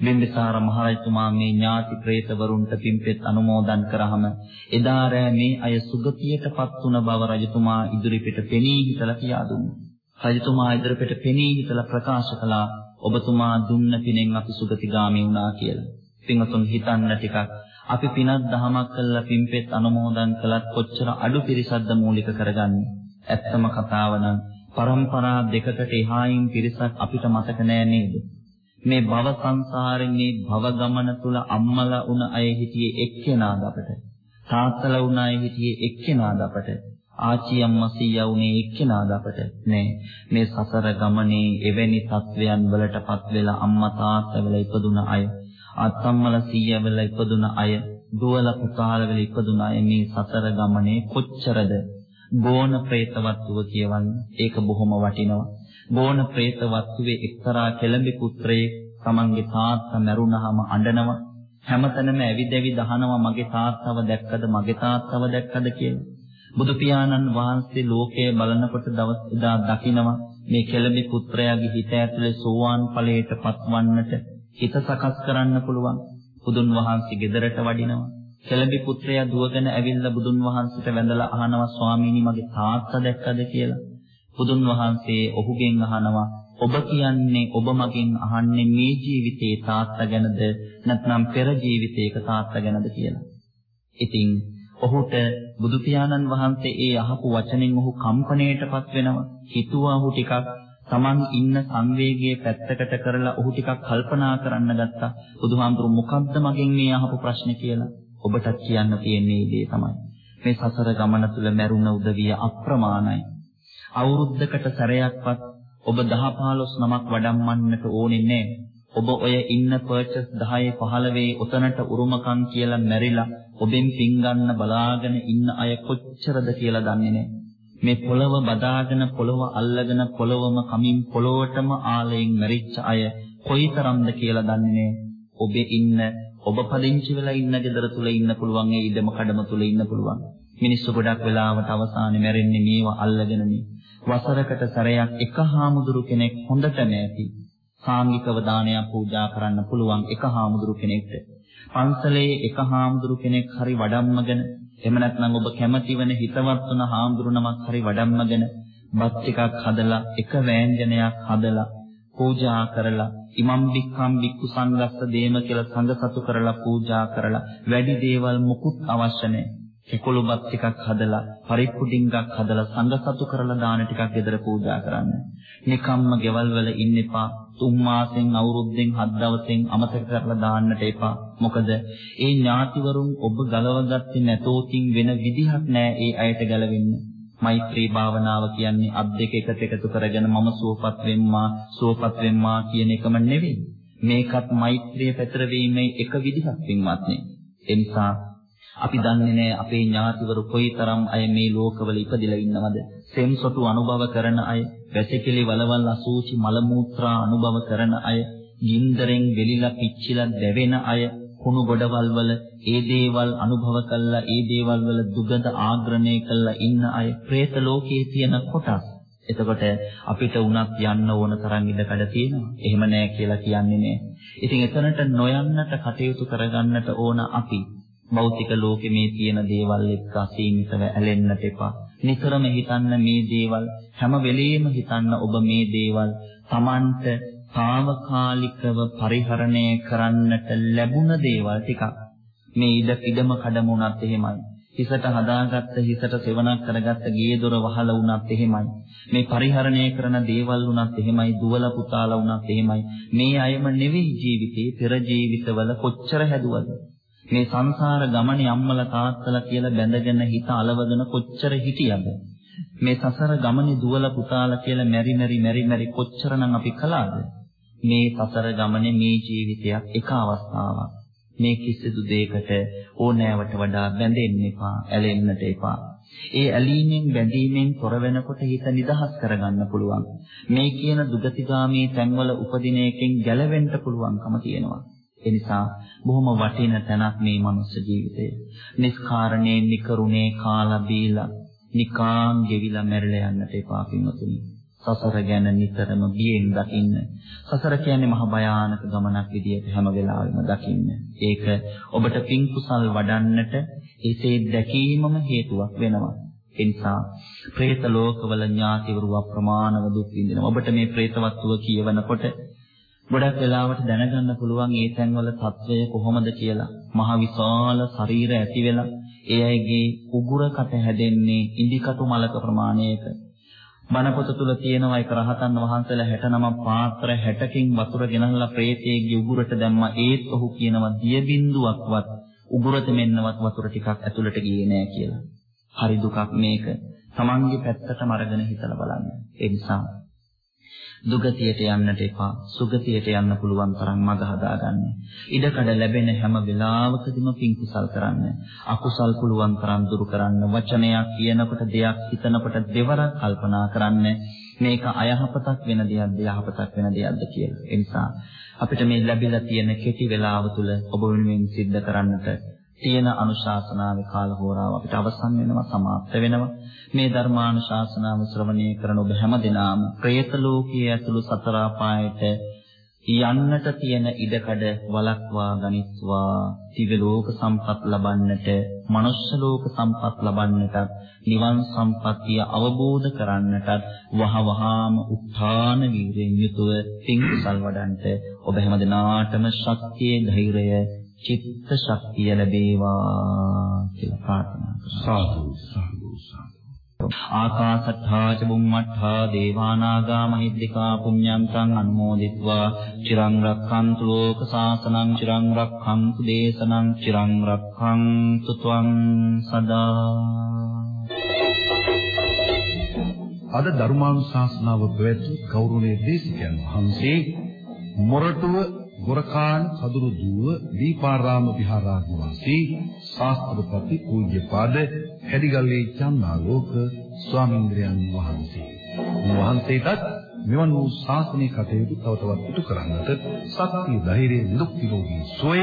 බිම්බිසාර මහරජතුමා මේ ඥාති പ്രേතවරුන්ට පින්පෙත් අනුමෝදන් කරාම එදා රෑ මේ අය සුගතියටපත් වුණ බව රජතුමා ඉදිරිපිට පෙනී හිතලා කියා දුන්නා. රජතුමා ඉදිරිපිට පෙනී හිතලා ප්‍රකාශ කළා ඔබතුමා දුන්න පිනෙන් අපි සුගතිගාමී වුණා කියලා. පින්වතුන් හිතන්න ටිකක් අපි පිනක් දහමක් කළා පින්පෙත් අනුමෝදන් කළත් කොච්චර අඩු පිරිසක්ද මූලික කරගන්නේ. ඇත්තම කතාව නම් પરම්පරා දෙකකට එහායින් පිරිසක් අපිට මතක නෑ නේද? මේ භව සංසාරේ මේ භව ගමන තුල අම්මලා වුණ අය හිටියේ එක්කෙනාද අපට? තාත්තලා වුණ අය හිටියේ එක්කෙනාද අපට? ආචි අම්මා සීයා උනේ එක්කෙනාද අපට? නෑ. මේ සසර ගමනේ එවැනි තත්වයන් වලටපත් වෙලා අම්මා තාත්තා වෙලා ඉපදුන අය අත්තම්මල සීයා වෙලා ඉපදුන අය දුවල පුතාල වෙලා ඉපදුන අය මේ සසර ගමනේ කොච්චරද? ගෝණ പ്രേතවත්ව කියවන්නේ ඒක බොහොම වටිනවා. ගෝණ പ്രേතවත්වේ එක්තරා කෙළඹි පුත්‍රයේ තමන්ගේ තාත්තා මැරුණාම අඬනවා. හැමතැනම ඇවිදැවි දහනවා මගේ තාත්තව දැක්කද? මගේ තාත්තව දැක්කද? කියලා. බුදු පියාණන් වහන්සේ ලෝකය බලනකොට දවස් එදා දකිනවා මේ කෙළඹි පුත්‍රයාගේ හිත ඇතුලේ සෝවාන් ඵලයට පත්වන්නට හිත සකස් කරන්න පුළුවන්. බුදුන් වහන්සේ ගෙදරට වඩිනවා. කෙළඹි පුත්‍රයා දුවගෙන ඇවිල්ලා බුදුන් වහන්සේට වැඳලා අහනවා ස්වාමීනි මගේ තාත්තා දැක්කද කියලා. බුදුන් වහන්සේ ඔහුගෙන් අහනවා ඔබ කියන්නේ ඔබ මගෙන් අහන්නේ මේ ජීවිතේ තාත්තා ගැනද නැත්නම් පෙර ජීවිතයක තාත්තා ගැනද කියලා. ඉතින් ඔහුට බුදු පියාණන් වහන්සේ ඒ අහපු වචනෙන් ඔහු කම්පණයටපත් වෙනවා. හිතුවා ඔහු ටිකක් Taman ඉන්න සංවේගයේ පැත්තකට කරලා ඔහු ටිකක් කල්පනා කරන්න ගත්තා. බුදුහාමුදුරු මොකද්ද මගෙන් මේ අහපු ප්‍රශ්නේ කියලා. ඔබටත් කියන්න තියෙන්නේ දේ තමයි. මේ සසර ගමන තුල මැරුණ උදවිය අප්‍රමාණයි. අවුරුද්දකට සැරයක්වත් ඔබ 10 15 නමක් වඩම්මන්නට ඕනේ නැහැ. ඔබ ඔය ඉන්න පර්චස් 10 15 උතනට උරුමකම් කියලා මැරිලා ඔබෙන් පින් ගන්න බලාගෙන ඉන්න අය කොච්චරද කියලා දන්නේ නැහැ. මේ පොළව බදාගෙන පොළව අල්ලගෙන පොළවම කමින් පොළොවටම ආලයෙන් මැරිච්ච අය කොයිතරම්ද කියලා දන්නේ නැහැ. ඔබේ ඉන්න ඔබ පදිංචි වෙලා ඉන්න ගෙදර තුල ඉන්න පුළුවන් ඒ ඉඩම කඩම තුල ඉන්න පුළුවන්. මිනිස්සු ගොඩක් වෙලාවට අවසානයේ මැරෙන්නේ මේවා අල්ලගෙන මේ. වසරකට සැරයක් එක හාමුදුරු කෙනෙක් හොඳටම ඇති. සාංගිකව දානයක් පූජා කරන්න පුළුවන් එක හාමුදුරු කෙනෙක්ට. පන්සලේ එක හාමුදුරු කෙනෙක් හරි වඩම්මගෙන එහෙම නැත්නම් ඔබ කැමති වෙන හිතවත් වුණ හාමුදුරුවනමක් හරි වඩම්මගෙන බත් ටිකක් හදලා එක වෑංජනයක් හදලා පූජා කරලා ඉමම් බික්කම් බික්කු සංගස්ස දේම කියලා සංඝ සතු කරලා පූජා කරලා වැඩි දේවල් මුකුත් අවශ්‍ය නැහැ. කෙකුළුබත් ටිකක් හදලා පරිප්පු ඩිංගක් හදලා සංඝ සතු කරලා දාන ටිකක් ගෙදර පූජා කරන්න. නිකම්ම ගෙවල් වල ඉන්න එපා. තුන් මාසෙන් අවුරුද්දෙන් හත් දවසෙන් අමතක කරලා දාන්නට එපා. මොකද ඒ ඥාතිවරුන් ඔබ ගලවගත්තේ නැතෝකින් වෙන විදිහක් නෑ ඒ අයට ගැලවෙන්න. මෛත්‍රී භාවනාව කියන්නේ අත් දෙක එකට එකතු කරගෙන මම සුවපත් වෙම්මා සුවපත් වෙම්මා කියන එකම නෙවෙයි. මේකත් මෛත්‍රිය පැතරවීමේ එක විදිහක් පින්වත්නි. ඒ නිසා අපි දන්නේ නැහැ අපේ ඥාතිවරු කොයිතරම් අය මේ ලෝකවල ඉපදිලා ඉන්නවද? සෙම්සොටු අනුභව කරන අය, වැසිකිලි වලවල් අසූචි මල මුත්‍රා අනුභව කරන අය, ගින්දරෙන් වෙලිලා පිච්චිලා දැවෙන අය, කුණු ගොඩවල් වල ඒ දේවල් අනුභව කළා, ඒ දේවල් වල දුගඳ ආග්‍රණය කළා ඉන්න අය, പ്രേත ලෝකයේ තියෙන කොටස්. එතකොට අපිට උනත් යන්න ඕන තරම් ඉඩකඩ තියෙනවා. එහෙම නෑ කියලා කියන්නේ නෑ. ඉතින් එතනට නොයන්නට කටයුතු කරගන්නට ඕන අපි භෞතික ලෝකෙ මේ තියෙන දේවල් එක්ක අසීමිතව ඇලෙන්නට එපා. නිතරම හිතන්න මේ දේවල් හැම වෙලෙම හිතන්න ඔබ මේ දේවල් Tamanට తాවකාලිකව පරිහරණය කරන්නට ලැබුණ දේවල් ටිකක්. මේ ඉඩ ඉඩම කඩමුණත් එහෙමයි. හිසට හදාගත්ත හිසට සෙවණක් කරගත්ත ගේ දොර වහලා වුණත් එහෙමයි. මේ පරිහරණය කරන දේවල් වුණත් එහෙමයි, දුවල පුතාලා වුණත් එහෙමයි. මේ අයම නෙවෙයි ජීවිතේ පෙර ජීවිතවල කොච්චර හැදුවද? මේ සංසාර ගමනේ අම්මලා තාත්තලා කියලා බැඳගෙන හිත අලවගෙන කොච්චර හිටියද? මේ සසර ගමනේ දුවල පුතාලා කියලා මෙරි මෙරි මෙරි මෙරි කොච්චරනම් අපි කළාද? මේ සසර ගමනේ මේ ජීවිතයක් එක අවස්ථාවක්. මේ කිසිදු දෙයකට ඕනෑවට වඩා බැඳෙන්න එපා ඇලෙන්නට එපා. ඒ ඇලීමෙන් බැඳීමෙන් තොර වෙනකොට හිත නිදහස් කරගන්න පුළුවන්. මේ කියන දුගතිගාමී තැන්වල උපදින එකෙන් ගැලවෙන්න පුළුවන්කම තියෙනවා. ඒ නිසා බොහොම වටින තැනක් මේ මනුස්ස ජීවිතය. නිස්කාරණේ නිකරුණේ කාලා බීලා නිකාම් ගෙවිලා මැරිලා යන්නට එපා කිමතුනි. සසර ගැන නිතරම බියෙන් දකින්න. සසර කියන්නේ මහ භයානක ගමනක් විදියට හැම වෙලාවෙම දකින්න. ඒක ඔබට පින් කුසල් වඩන්නට ඒසේ දැකීමම හේතුවක් වෙනවා. ඒ නිසා പ്രേත ලෝකවල ඥාතිවරු අප්‍රමාණව දුක් විඳිනවා. ඔබට මේ പ്രേතවත්ව කියවනකොට ගොඩක් වෙලාවට දැනගන්න පුළුවන් ඒ තැන්වල తත්වය කොහොමද කියලා. මහ විශාල ශරීර ඇති වෙලා ඒ අයගේ උගුරකට හැදෙන්නේ ඉදිකටු මලක ප්‍රමාණයක. බණපොත තුල තියෙනවා ඒක රහතන් වහන්සේලා 69 පාත්‍ර 60කින් වතුර ගෙනල්ලා ප්‍රේතයේගේ උගුරට දැම්මා ඒත් ඔහු කියනවා දිය බින්දුවක්වත් උගුරට මෙන්නවත් වතුර ටිකක් ඇතුළට ගියේ නෑ කියලා. හරි දුකක් මේක. Tamange පැත්තටම අරගෙන හිතලා බලන්න. ඒ නිසා දුගතියට යන්නට එපා. සුගතියට යන්න පුළුවන් තරම් මඟ හදාගන්න. ඉඩකඩ ලැබෙන හැම වෙලාවකදීම පින් කුසල් කරන්න. අකුසල් පුළුවන් තරම් දුරු කරන්න. වචනයක් කියනකොට දෙයක් හිතනකොට දෙවරක් කල්පනා කරන්න. මේක අයහපතක් වෙන දෙයක්ද යහපතක් වෙන දෙයක්ද කියලා. ඒ නිසා අපිට මේ ලැබිලා තියෙන කෙටි වේලාව තුළ ඔබ වෙනුවෙන් සිද්ධ කරන්නට තියෙන අනුශාසනාවේ කාල හෝරාව අපිට අවසන් වෙනවා සමාප්ත වෙනවා. මේ ධර්මානුශාසනාව ශ්‍රවණය කරන ඔබ හැමදෙනාම പ്രേත ලෝකයේ ඇතුළු සතර අපායට යන්නට තියෙන ඉඩකඩ වළක්වා ගනිත්වා. දිව්‍ය ලෝක සම්පත් ලබන්නට මනුෂ්‍ය ලෝක සම්පත් ලබන්නට නිවන් සම්පත්තිය අවබෝධ කරන්නට වහවහාම උත්ථාන වීරයෙන් යුතුව පින් කුසල් වඩන්ට ඔබ හැමදෙනාටම ශක්තිය ධෛර්යය චිත්ත ශක්තිය ලැබේවා කියලා ප්‍රාර්ථනා කරනවා. සාදු සාදු සාදු. ආකාශත්තා ච බුම්මත්තා දේවානාගා මහිද්దికා පුඤ්ඤන්තං අනුමෝදිත්වා චිරං රක්ඛන්තු ලෝක සාසනං චිරං රක්ඛන්තු දේශනං චිරං රක්ඛන්තු ත්වං සදා අද ධර්මානුශාසනාව පැවැත්වූ ගෞරවනීය දේශකයන් වහන්සේ මොරටුව ගොරකාණ කදුරු දුව දීපාරාම විහාරාධිවාසී ශාස්ත්‍රපති පූජ්‍යපාද හැදිගල්ලේ චන්නාලෝක ස්වාමීන්ද්‍රයන් වහන්සේ. වහන්සේටත් මෙවන් වූ ශාසනික කටයුතු තව තවත් ඉටු කරන්නට ශක්තිය ධෛර්යය නිරුක් නිරෝගී සෝය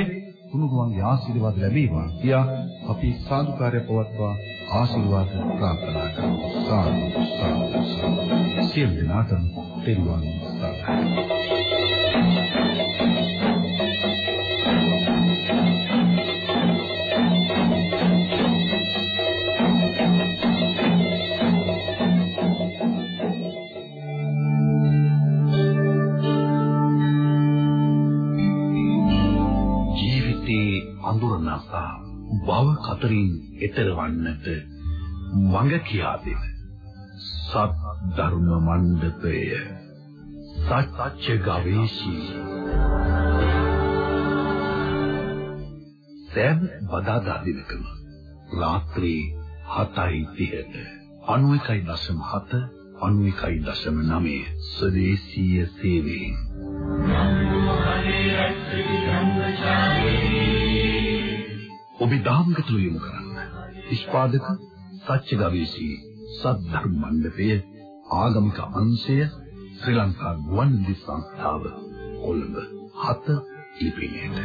තුනුරුවන්ගේ ආශිර්වාද ලැබේවා කියා අපි සාදුකාරය පවත්වා ආශිර්වාද ප්‍රාර්ථනා කරමු. සාදු සාදු සාදු. සියලු දෙනාටම තෙරුවන් සරණයි. භව කතරින් එතරවන්නට මඟ කියා දෙන සත් ධර්ම මණ්ඩපය. සත්‍ය ගවේෂී. සෑම බදාදා දිනකම රාත්‍රී 7:30ට 91.7 91.9 ස්වදේශීය සේවයෙන්. ඔබේ දාම්ගත යොමු කරන්න. නිෂ්පාදක සත්‍ය ගවේෂී සද්ධර්ම මණ්ඩපය ආගමික අංශය ශ්‍රී ලංකා ගුවන්විදුලි සංස්ථාව කොළඹ 7 ලිපිනයට.